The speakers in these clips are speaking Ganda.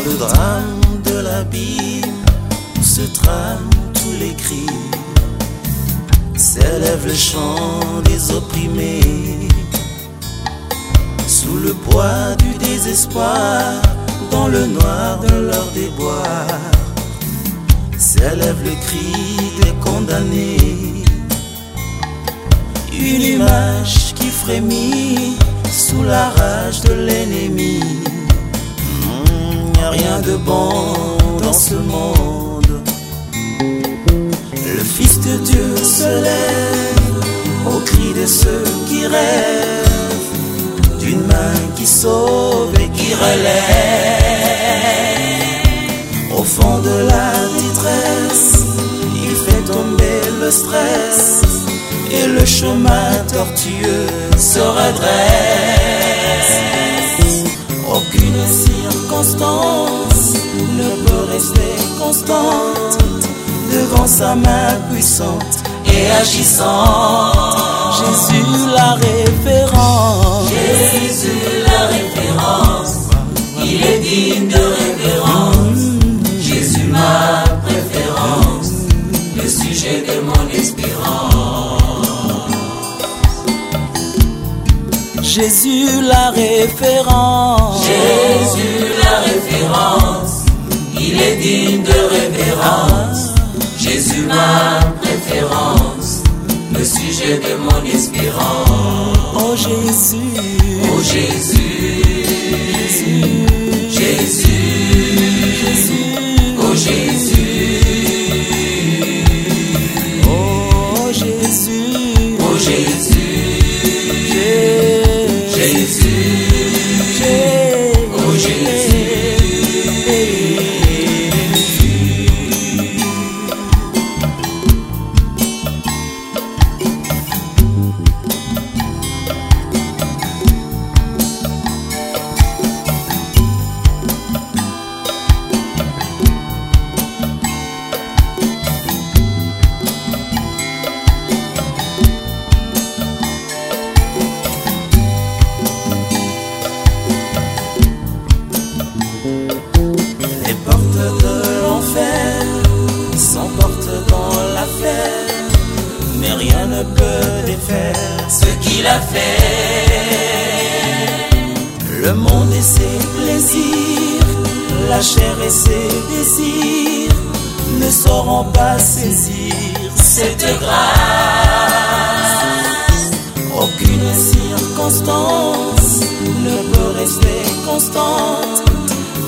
Dans le drame de l'abîme où se trament tous les cris, s'élève le chant des opprimés. Sous le poids du désespoir, dans le noir de leur déboire, s'élève le cri des condamnés. Une image qui frémit sous la rage de l'ennemi. Rien de bon dans ce monde. Le Fils de Dieu se lève au cri de ceux qui rêvent d'une main qui sauve et qui relève. Au fond de la détresse, il fait tomber le stress et le chemin tortueux se redresse. Aucune circonstance ne peut rester constante devant sa main puissante et agissante. Jésus la référence. Jésus la référence, il est digne de révérence. Jésus ma préférence, le sujet de mon espérance. Jésus la référence. Jésus la référence, il est digne de révérence. Jésus ma préférence, le sujet de mon espérance. Oh Jésus. Oh Jésus, Jésus, qu'il a fait. le monde et ses plaisirs, la chair et ses désirs ne sauront pas saisir Cette grâce, Aucune circonstance ne peut rester constante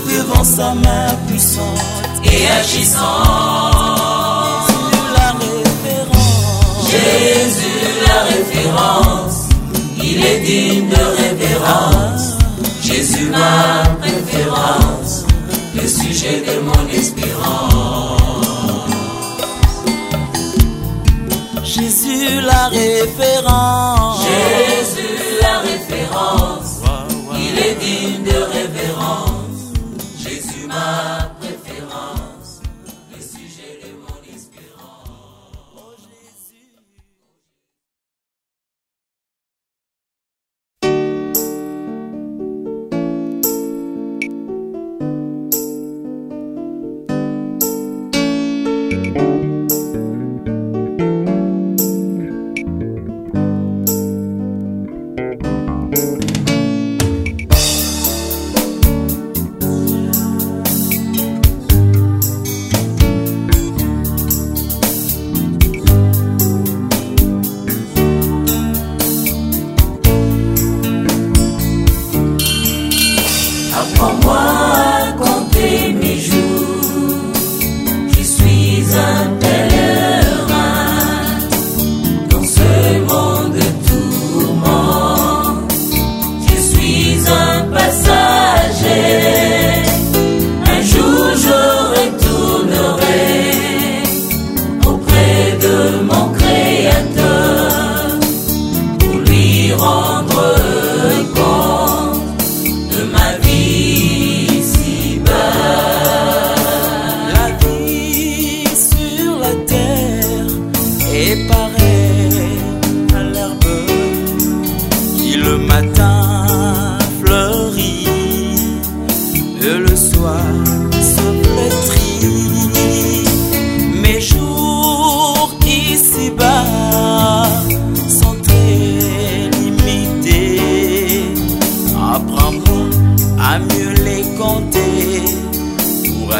devant sa main puissante. et agissant, La référence. Jésus la référence, il est digne de révérence. Jésus ma préférence, le sujet de mon espérance. Jésus la référence. Jésus la référence,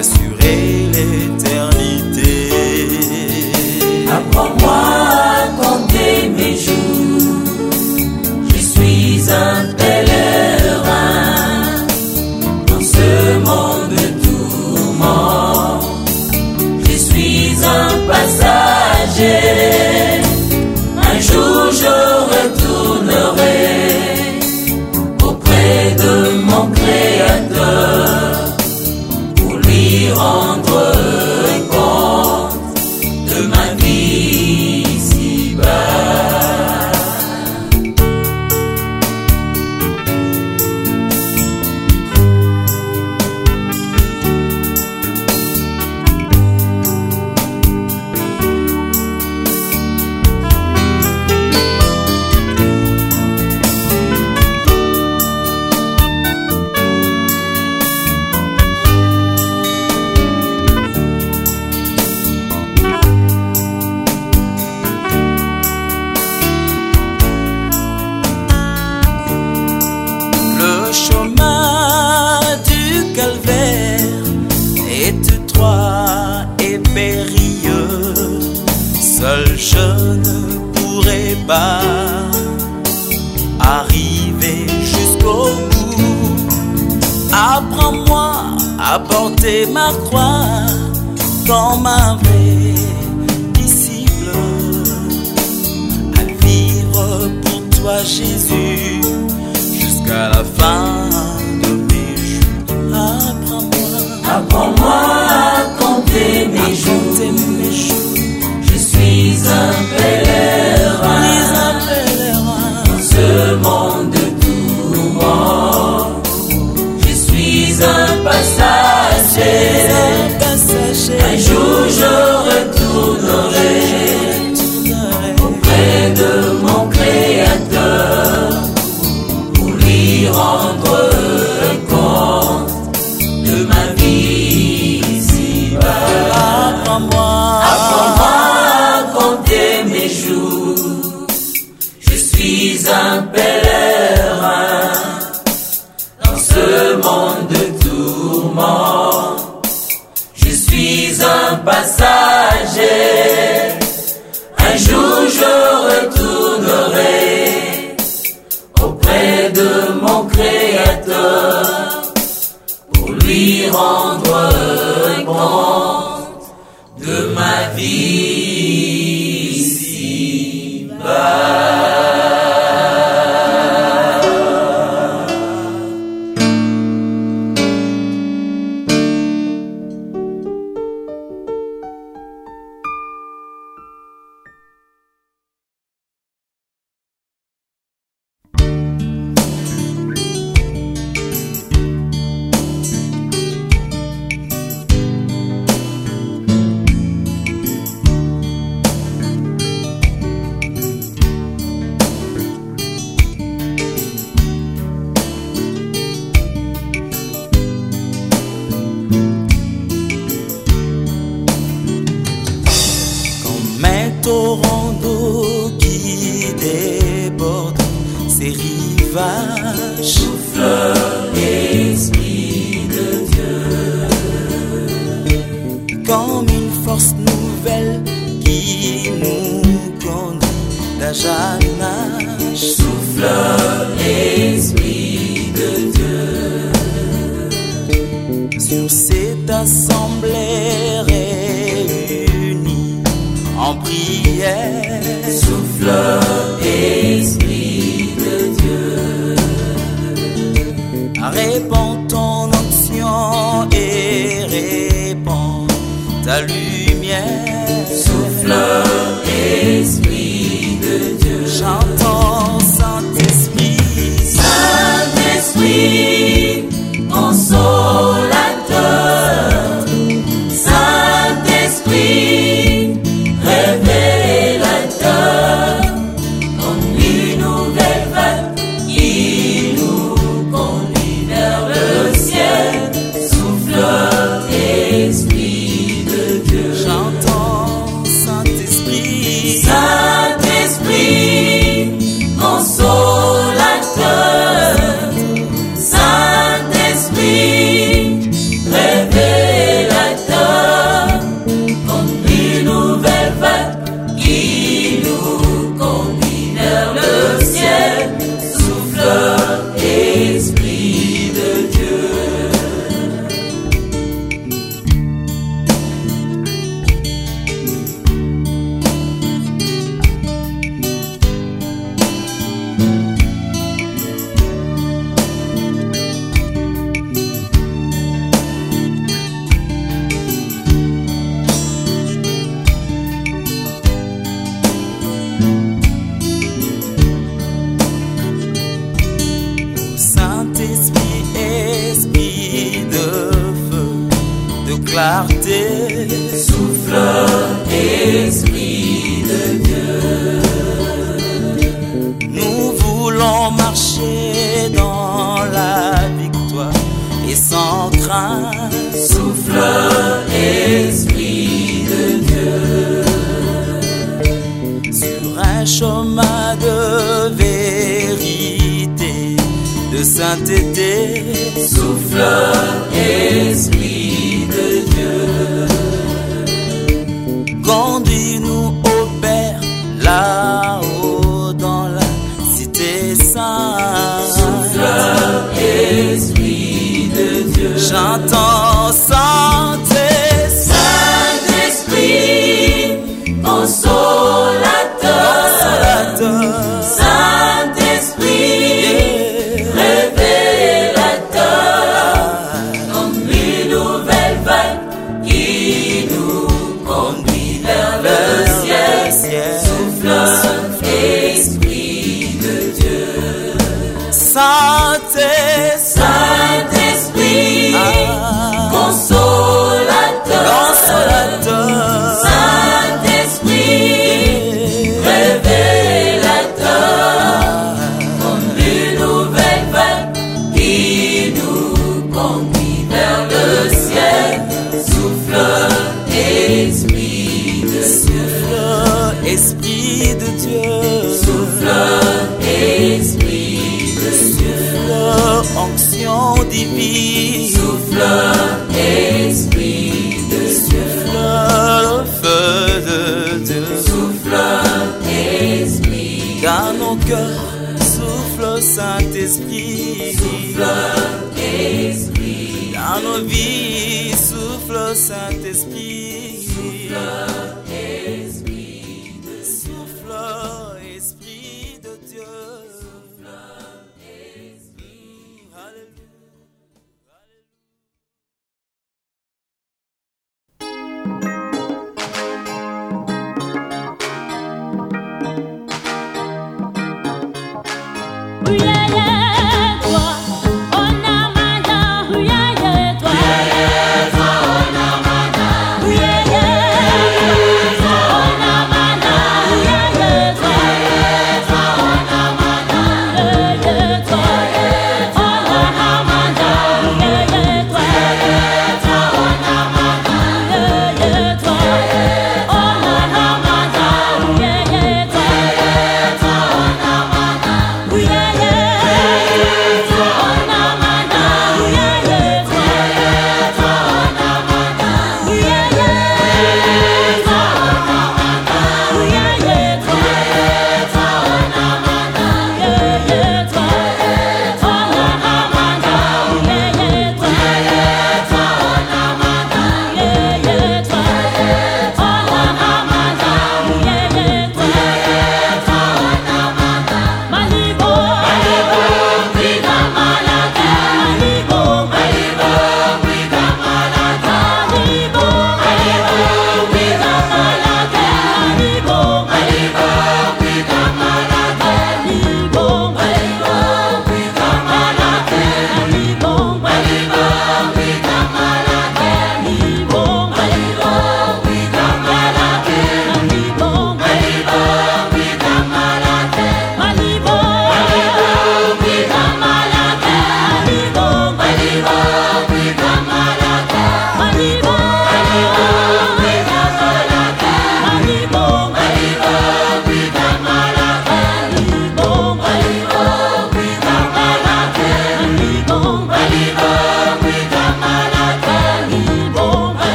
assuré. pour lui rendre compte. torrent qui déborde ses rivages. Souffle l'Esprit de Dieu. Comme une force nouvelle qui nous conduit d'un jeune âge. Souffle l'Esprit de Dieu. Sur cette assemblée Souffle, Esprit de Dieu.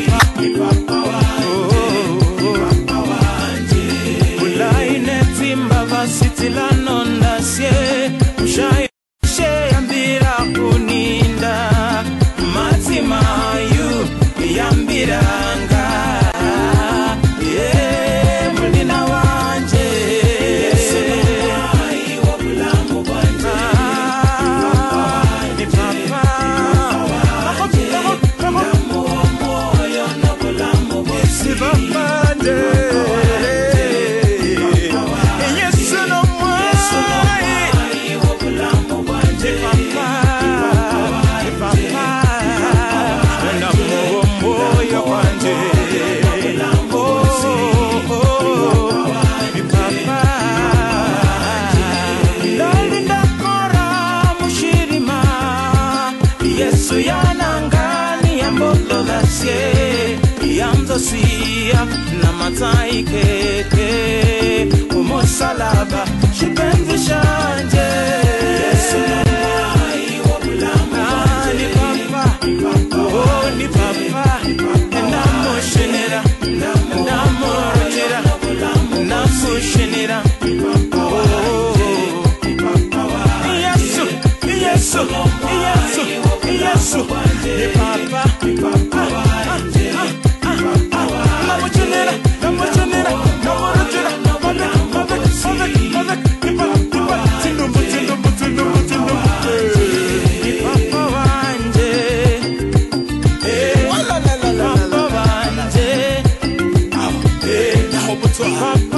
hip hop, hip. siye yamzosiya namatsaikeke umusalaba shipemvishanje soir.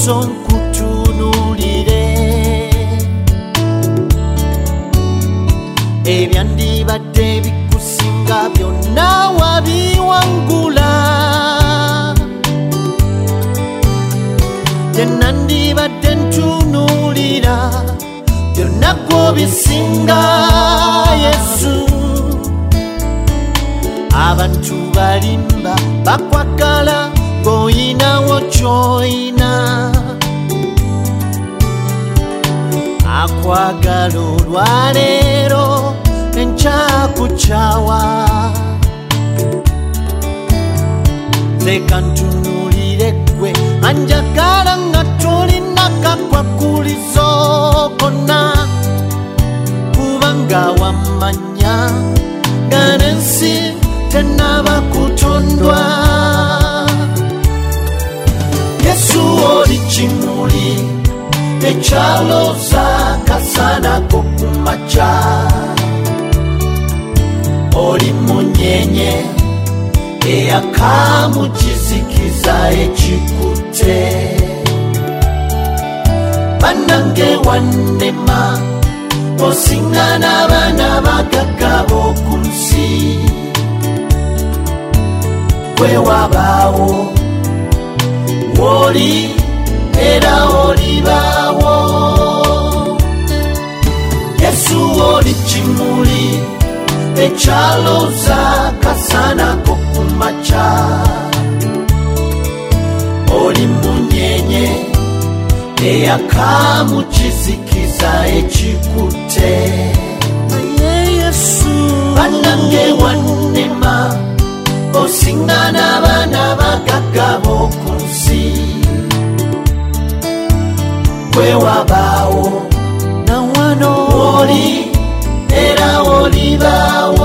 Amaaso nkutunulire ebyandibadde bikusinga byonna wabiwangula byenandibadde ntunulira byonna gwo bisinga yesu. Abantu balimba bakwagala ng'oyinawo kyoyina akwagala olwaleero enkyakucawa leka ntunulire gwe anjagala nga tolina kakwakulizo konna kubanga wammanya nga n'ensi tenaba kutondwa oli kimuli ekyalooza kasanako ku makya oli munyenye eyaka mu kizikiza ekikutte bannange wannema osinga n'abaana bagagga b'oku nsi gwe wabaawo woli era olibaawo yesu oli kimuli ekyalooza kasanako ku makya oli munyenye eyaka mu kizikiza ekikutte bannange wannema osinga n'abaana bagagga b'oku nsi gwe wabaawo nawano oli era olibaawo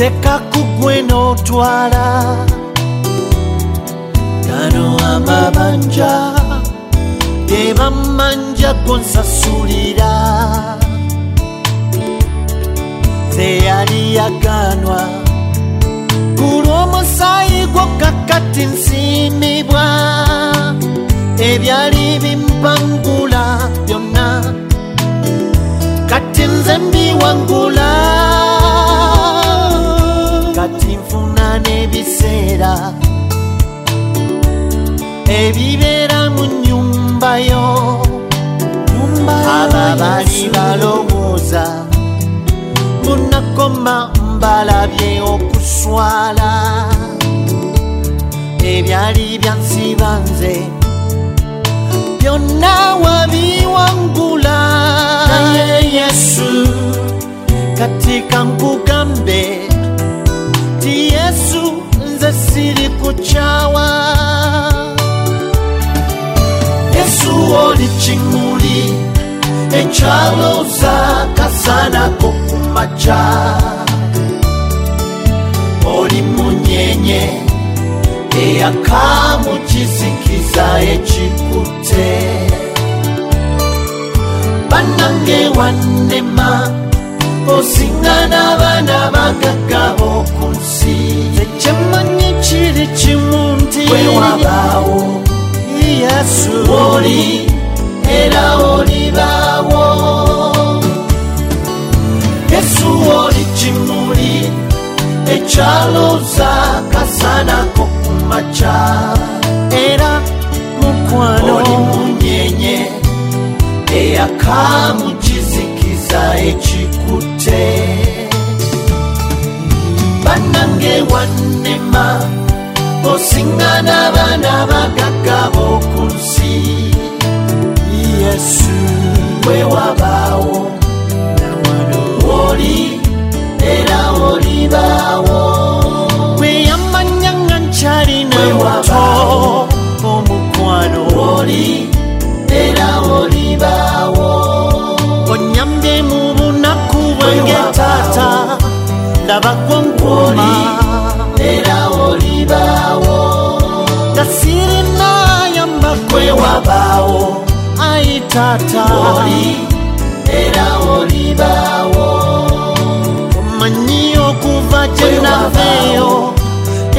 liteka kugwe n'otwala gano amabanja. Gebamanja gonsasulira zeyali yaganwa. Kulw'omusaayi gwo kakati nsiimibwa. Ebyali bimpangula byonna. Kati nze mbiwangula nfuna n'ebiseera ebibeera mu nnyumba yo. Aba bali balowooza. Munakoma mbalabye okuswala. Ebyali byansiba nze. Byonna wabiwangula naye yesu kati kankugambe siri kukyawa yesu oli kimuli ekyalooza kasanako ku makya oli munyenye eyaka mu kizikiza ekikutte bannange wannema osinga n'abaana bagagga b'oku nsi ekyemanyi kiri kimu nti wewabaawo yesu. Oli era olibaawo yesu oli kimuli ekyalooza kasanako ku bannange wannema osinga n'abaana bagagga b'oku nsi yesu wewabaawo ayi taata oli era olibaawo omanyi okuva gye naveeyo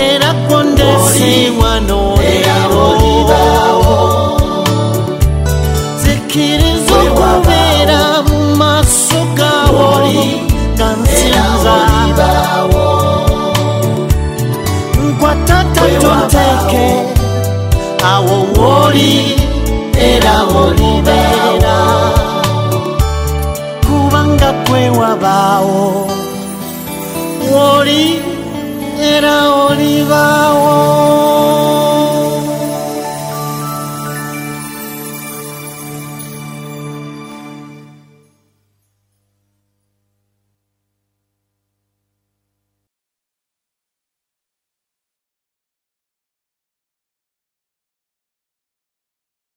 era kwondesi wano leero zikiriza okubeera mu maaso gawo nga nsinza nkwatata tonteeke awo wooli era Olivera Cubanga Puegua Bao Ori era Olivao